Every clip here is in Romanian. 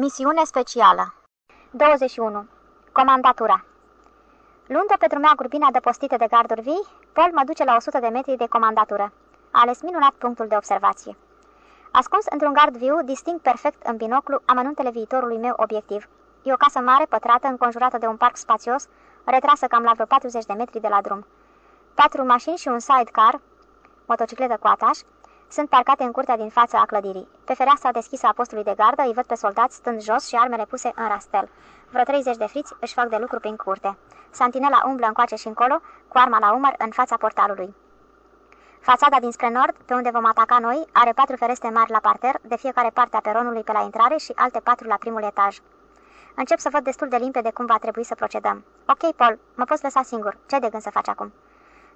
Misiune specială 21. Comandatura Luând-o pe drumea gurbina adăpostită de garduri vii, Paul mă duce la 100 de metri de comandatură. A ales minunat punctul de observație. Ascuns într-un gard viu, disting perfect în binoclu amănuntele viitorului meu obiectiv. E o casă mare, pătrată, înconjurată de un parc spațios, retrasă cam la vreo 40 de metri de la drum. Patru mașini și un sidecar, motocicletă cu ataș, sunt parcate în curtea din fața a clădirii. Pe fereastra deschisă a postului de gardă îi văd pe soldați stând jos și armele puse în rastel. Vreo 30 de friți își fac de lucru prin curte. Santinela umblă încoace și încolo, cu arma la umăr, în fața portalului. Fațada dinspre nord, pe unde vom ataca noi, are patru ferestre mari la parter, de fiecare parte a peronului pe la intrare și alte patru la primul etaj. Încep să văd destul de limpede cum va trebui să procedăm. Ok, Paul, mă poți lăsa singur. Ce de gând să faci acum?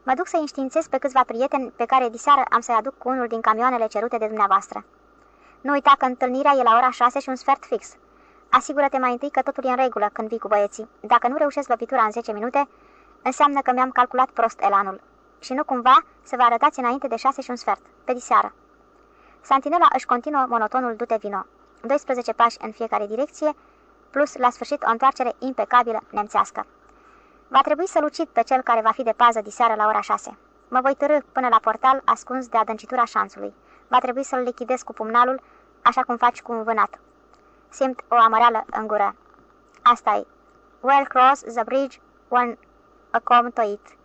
Mă duc să înștiințez pe câțiva prieteni pe care diseară am să-i aduc cu unul din camioanele cerute de dumneavoastră. Nu uita că întâlnirea e la ora 6 și un sfert fix. Asigură-te mai întâi că totul e în regulă când vii cu băieții. Dacă nu reușesc lovitura în 10 minute, înseamnă că mi-am calculat prost elanul. Și nu cumva să vă arătați înainte de 6 și un sfert, pe diseară. Santinela își continuă monotonul dute vino. 12 pași în fiecare direcție, plus la sfârșit o întoarcere impecabilă nemțească. Va trebui să lucid pe cel care va fi de pază diseară la ora 6. Mă voi târâ până la portal ascuns de adâncitura șanțului. Va trebui să-l lichidez cu pumnalul, așa cum faci cu un vânat. Simt o amăreală în gură. asta e. Well cross the bridge when a com to it.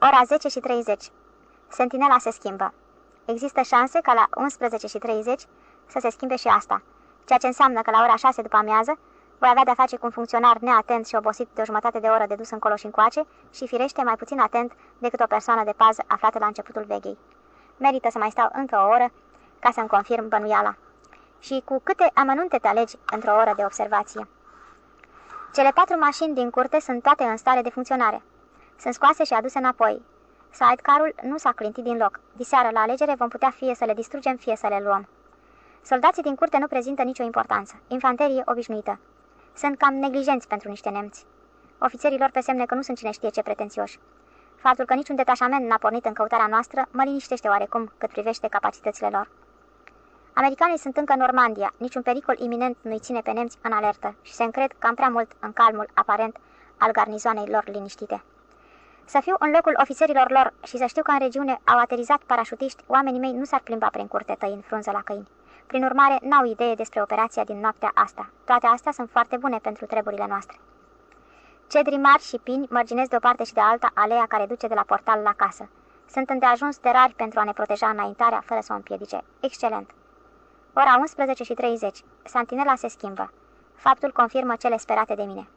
Ora 10 și 30. Sentinela se schimbă. Există șanse ca la 11 și 30 să se schimbe și asta, ceea ce înseamnă că la ora 6 după amiază voi avea de-a face cu un funcționar neatent și obosit de o jumătate de oră de dus încolo și încoace și firește mai puțin atent decât o persoană de pază aflată la începutul veghei. Merită să mai stau încă o oră ca să-mi confirm bănuiala. Și cu câte amănunte te alegi într-o oră de observație? Cele patru mașini din curte sunt toate în stare de funcționare. Sunt scoase și aduse înapoi. Sidecar-ul nu s-a clintit din loc. Diseară la alegere vom putea fie să le distrugem, fie să le luăm. Soldații din curte nu prezintă nicio importanță. Infanterie obișnuită. Sunt cam neglijenți pentru niște nemți. Ofițerii lor pe semne că nu sunt cine știe ce pretențioși. Faptul că niciun detașament n-a pornit în căutarea noastră mă liniștește oarecum cât privește capacitățile lor. Americanii sunt încă în Normandia, niciun pericol iminent nu-i ține pe nemți în alertă și se încred cam prea mult în calmul aparent al garnizoanei lor liniștite. Să fiu în locul ofițerilor lor și să știu că în regiune au aterizat parașutiști, oamenii mei nu s-ar plimba prin curte tăind frunză la câini. Prin urmare, n-au idee despre operația din noaptea asta. Toate astea sunt foarte bune pentru treburile noastre. Cedri mari și pini mărginesc de o parte și de alta aleea care duce de la portal la casă. Sunt îndeajuns de rari pentru a ne proteja înaintarea fără să o împiedice. Excelent! Ora 11 și 30. Santinela se schimbă. Faptul confirmă cele sperate de mine.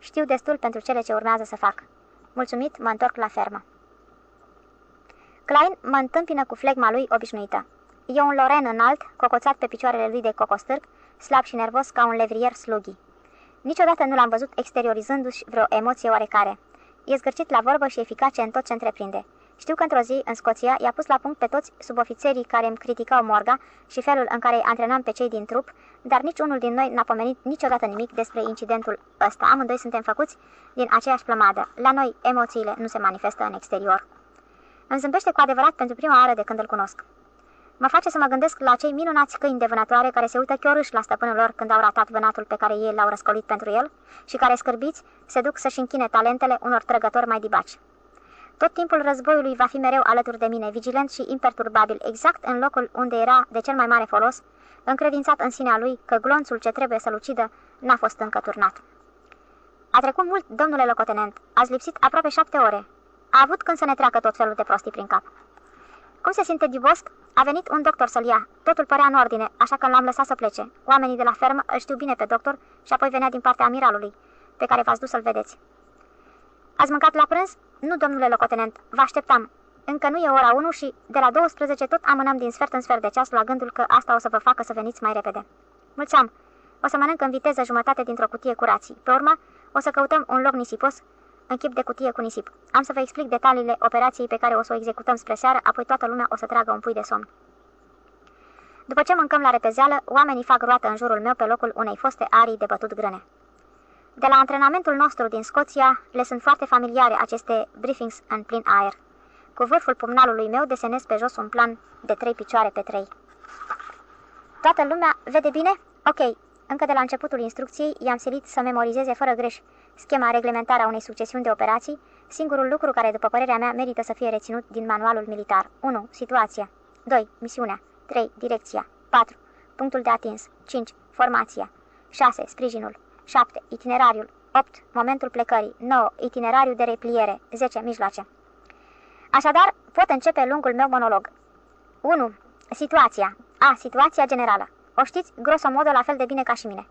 Știu destul pentru cele ce urmează să fac. Mulțumit, mă întorc la fermă. Klein mă întâmpină cu flegma lui obișnuită. E un loren înalt, cocoțat pe picioarele lui de cocostârc, slab și nervos ca un levrier slughi. Niciodată nu l-am văzut exteriorizându-și vreo emoție oarecare. E zgârcit la vorbă și eficace în tot ce întreprinde. Știu că într-o zi, în Scoția, i-a pus la punct pe toți subofițerii care îmi criticau morga și felul în care îi antrenam pe cei din trup, dar nici unul din noi n-a pomenit niciodată nimic despre incidentul ăsta. Amândoi suntem făcuți din aceeași plămadă. La noi, emoțiile nu se manifestă în exterior. Îmi zâmbește cu adevărat pentru prima oară de când îl cunosc. Mă face să mă gândesc la cei minunați câini de vânătoare care se uită chiorâși la stăpânul lor când au ratat vânatul pe care ei l-au răscolit pentru el și care, scârbiți, se duc să-și închine talentele unor trăgători mai dibaci. Tot timpul războiului va fi mereu alături de mine, vigilent și imperturbabil, exact în locul unde era de cel mai mare folos, încredințat în sinea lui că glonțul ce trebuie să-l ucidă n-a fost încă turnat. A trecut mult, domnule locotenent. Ați lipsit aproape șapte ore. A avut când să ne treacă tot felul de prostii prin cap. Cum se simte Dibosc? A venit un doctor să-l ia. Totul părea în ordine, așa că l-am lăsat să plece. Oamenii de la fermă îl știu bine pe doctor și apoi venea din partea amiralului, pe care v-ați dus să-l vedeți. Ați mâncat la prânz? Nu, domnule locotenent, vă așteptam. Încă nu e ora 1 și de la 12 tot amânăm din sfert în sfert de ceas la gândul că asta o să vă facă să veniți mai repede. Mulțeam. O să mănânc în viteză jumătate dintr-o cutie cu rații. Pe urmă, o să căutăm un loc nisipos în chip de cutie cu nisip. Am să vă explic detaliile operației pe care o să o executăm spre seară, apoi toată lumea o să tragă un pui de somn. După ce mâncăm la repezeală, oamenii fac roată în jurul meu pe locul unei foste arii de bătut grâne. De la antrenamentul nostru din Scoția, le sunt foarte familiare aceste briefings în plin aer. Cu vârful pumnalului meu desenez pe jos un plan de trei picioare pe trei. Toată lumea vede bine? Ok. Încă de la începutul instrucției i-am silit să memorizeze fără greș schema reglementară a unei succesiuni de operații, singurul lucru care, după părerea mea, merită să fie reținut din manualul militar. 1. Situația. 2. Misiunea. 3. Direcția. 4. Punctul de atins. 5. Formația. 6. Sprijinul. 7. Itinerariul. 8. Momentul plecării. 9. Itinerariul de repliere. 10. Mijloace. Așadar, pot începe lungul meu monolog. 1. Situația. A. Situația generală. O știți, grosomodă, la fel de bine ca și mine.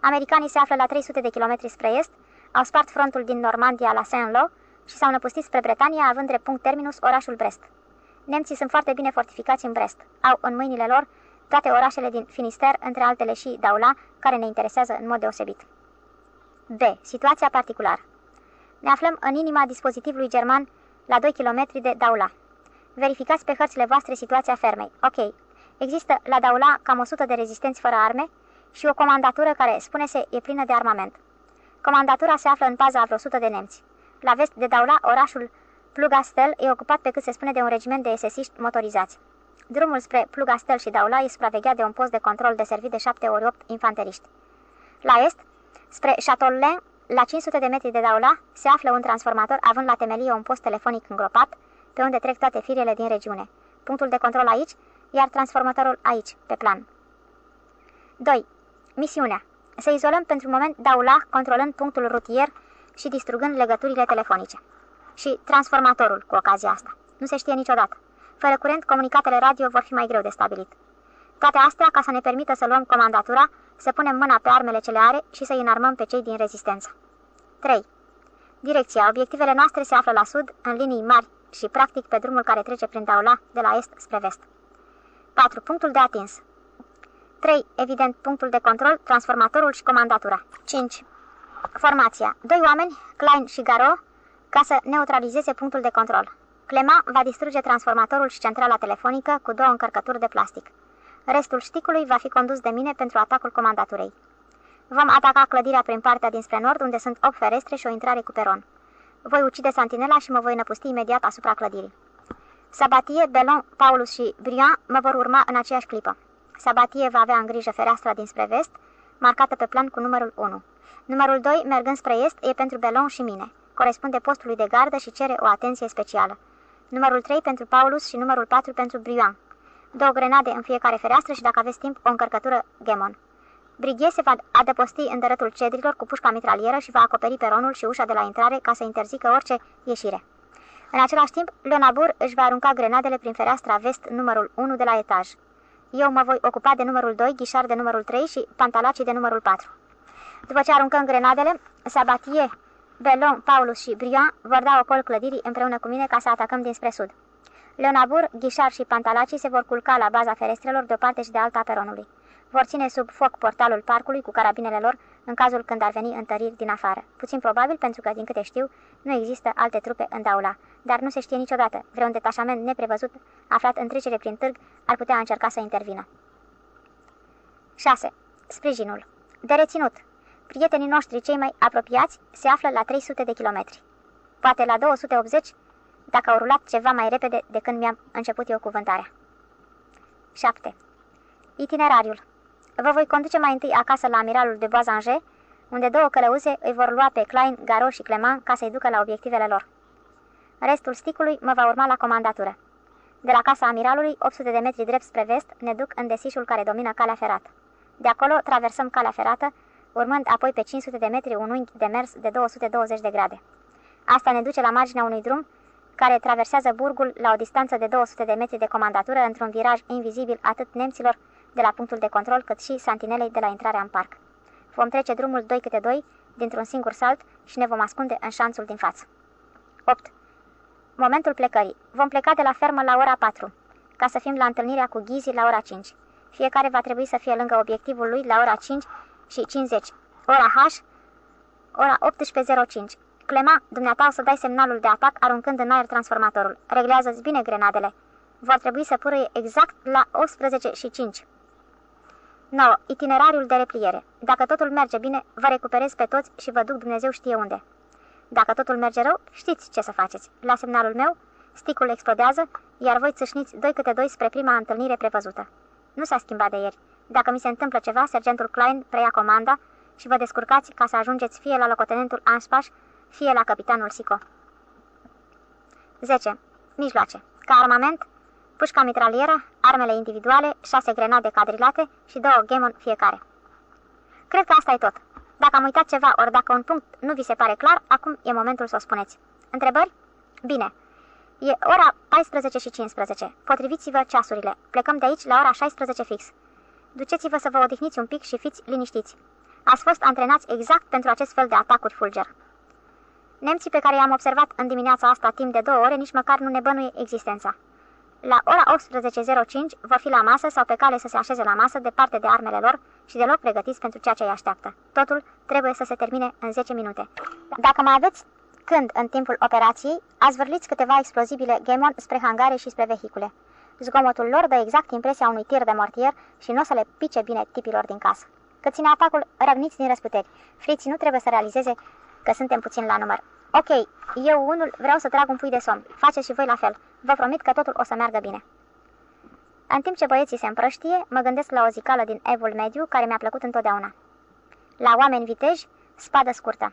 Americanii se află la 300 de kilometri spre est, au spart frontul din Normandia la Saint-Lô și s-au năpustit spre Bretania, având drept punct terminus orașul Brest. Nemții sunt foarte bine fortificați în Brest. Au în mâinile lor toate orașele din Finister, între altele și Daula, care ne interesează în mod deosebit. B. Situația particulară. Ne aflăm în inima dispozitivului german, la 2 km de Daula. Verificați pe hărțile voastre situația fermei. Ok. Există la Daula cam 100 de rezistenți fără arme și o comandatură care, spune-se, e plină de armament. Comandatura se află în paza a vreo 100 de nemți. La vest de Daula, orașul Plugastel e ocupat pe cât se spune de un regiment de esesiști motorizați. Drumul spre Plugastel și Daula e supravegheat de un post de control deservit de 7 ori 8 infanteriști. La est, spre Châteaulin, la 500 de metri de Daula, se află un transformator având la temelie un post telefonic îngropat, pe unde trec toate firele din regiune. Punctul de control aici, iar transformatorul aici, pe plan. 2. Misiunea. Să izolăm pentru moment Daula, controlând punctul rutier și distrugând legăturile telefonice. Și transformatorul cu ocazia asta. Nu se știe niciodată. Fără curent, comunicatele radio vor fi mai greu de stabilit. Toate astea ca să ne permită să luăm comandatura, să punem mâna pe armele ce le are și să-i înarmăm pe cei din rezistență. 3. Direcția. Obiectivele noastre se află la sud, în linii mari și practic pe drumul care trece prin Daula de la est spre vest. 4. Punctul de atins. 3. Evident, punctul de control, transformatorul și comandatura. 5. Formația. Doi oameni, Klein și Garo, ca să neutralizeze punctul de control. Clema va distruge transformatorul și centrala telefonică cu două încărcături de plastic. Restul șticului va fi condus de mine pentru atacul comandaturei. Vom ataca clădirea prin partea dinspre nord, unde sunt 8 ferestre și o intrare cu peron. Voi ucide santinela și mă voi năpusti imediat asupra clădirii. Sabatie, Belon, Paulus și Brian mă vor urma în aceeași clipă. Sabatie va avea în grijă fereastra dinspre vest, marcată pe plan cu numărul 1. Numărul 2, mergând spre est, e pentru Belon și mine. Corespunde postului de gardă și cere o atenție specială. Numărul 3 pentru Paulus și numărul 4 pentru Brian. Două grenade în fiecare fereastră și, dacă aveți timp, o încărcătură Gemon. Brighe se va adăposti în dărătul cedrilor cu pușca mitralieră și va acoperi peronul și ușa de la intrare ca să interzică orice ieșire. În același timp, Leonabur își va arunca grenadele prin fereastra vest numărul 1 de la etaj. Eu mă voi ocupa de numărul 2, ghișar de numărul 3 și pantalacii de numărul 4. După ce aruncăm grenadele, Sabatie, Belon, Paulus și Brian vor da ocol clădirii împreună cu mine ca să atacăm dinspre sud. Leonabur, Ghișar și Pantalacii se vor culca la baza ferestrelor de o parte și de alta a peronului. Vor ține sub foc portalul parcului cu carabinele lor în cazul când ar veni întăriri din afară. Puțin probabil, pentru că, din câte știu, nu există alte trupe în Daula, dar nu se știe niciodată. Vreun detașament neprevăzut, aflat în trecere prin târg, ar putea încerca să intervină. 6. Sprijinul. De reținut. Prietenii noștri cei mai apropiați se află la 300 de kilometri. Poate la 280, dacă au rulat ceva mai repede de când mi-am început eu cuvântarea. 7. Itinerariul. Vă voi conduce mai întâi acasă la amiralul de Boazange, unde două călăuze îi vor lua pe Klein, Garo și Clement ca să-i ducă la obiectivele lor. Restul sticului mă va urma la comandatură. De la casa amiralului, 800 de metri drept spre vest, ne duc în desișul care domină calea ferată. De acolo traversăm calea ferată, urmând apoi pe 500 de metri un unghi de mers de 220 de grade. Asta ne duce la marginea unui drum care traversează burgul la o distanță de 200 de metri de comandatură într-un viraj invizibil atât nemților de la punctul de control cât și santinelei de la intrarea în parc. Vom trece drumul 2 câte 2 dintr-un singur salt și ne vom ascunde în șanțul din față. 8. Momentul plecării. Vom pleca de la fermă la ora 4, ca să fim la întâlnirea cu Ghizi la ora 5. Fiecare va trebui să fie lângă obiectivul lui la ora 5 și 50. Ora H, ora 18.05. Clema, dumneata o să dai semnalul de atac aruncând în aer transformatorul. Reglează-ți bine grenadele. Vor trebui să purăie exact la 18 și 5. 9. Itinerariul de repliere. Dacă totul merge bine, vă recuperez pe toți și vă duc Dumnezeu știe unde. Dacă totul merge rău, știți ce să faceți. La semnalul meu, sticul explodează, iar voi țâșniți doi câte doi spre prima întâlnire prevăzută. Nu s-a schimbat de ieri. Dacă mi se întâmplă ceva, sergentul Klein preia comanda și vă descurcați ca să ajungeți fie la locotenentul Anspaș, fie la capitanul Sico. 10. Mijloace. Ca armament, pușca mitralieră, armele individuale, 6 grenade cadrilate și două gemon fiecare. Cred că asta e tot. Dacă am uitat ceva, ori dacă un punct nu vi se pare clar, acum e momentul să o spuneți. Întrebări? Bine. E ora 14 și 15. Potriviți-vă ceasurile. Plecăm de aici la ora 16 fix. Duceți-vă să vă odihniți un pic și fiți liniștiți. Ați fost antrenați exact pentru acest fel de atacuri fulger. Nemții pe care i-am observat în dimineața asta timp de două ore nici măcar nu ne bănuie existența. La ora 18.05 vor fi la masă sau pe cale să se așeze la masă departe de armele lor și deloc pregătiți pentru ceea ce îi așteaptă. Totul trebuie să se termine în 10 minute. Dacă mai aveți când, în timpul operației, zvârliți câteva explozibile Gemon spre hangare și spre vehicule. Zgomotul lor dă exact impresia unui tir de mortier și nu o să le pice bine tipilor din casă. Cât ține atacul, răgniți din răsputeri. Friții nu trebuie să realizeze că suntem puțin la număr. Ok, eu unul vreau să trag un pui de somn. Faceți și voi la fel. Vă promit că totul o să meargă bine. În timp ce băieții se împrăștie, mă gândesc la o zicală din Evul Mediu care mi-a plăcut întotdeauna. La oameni viteji, spadă scurtă.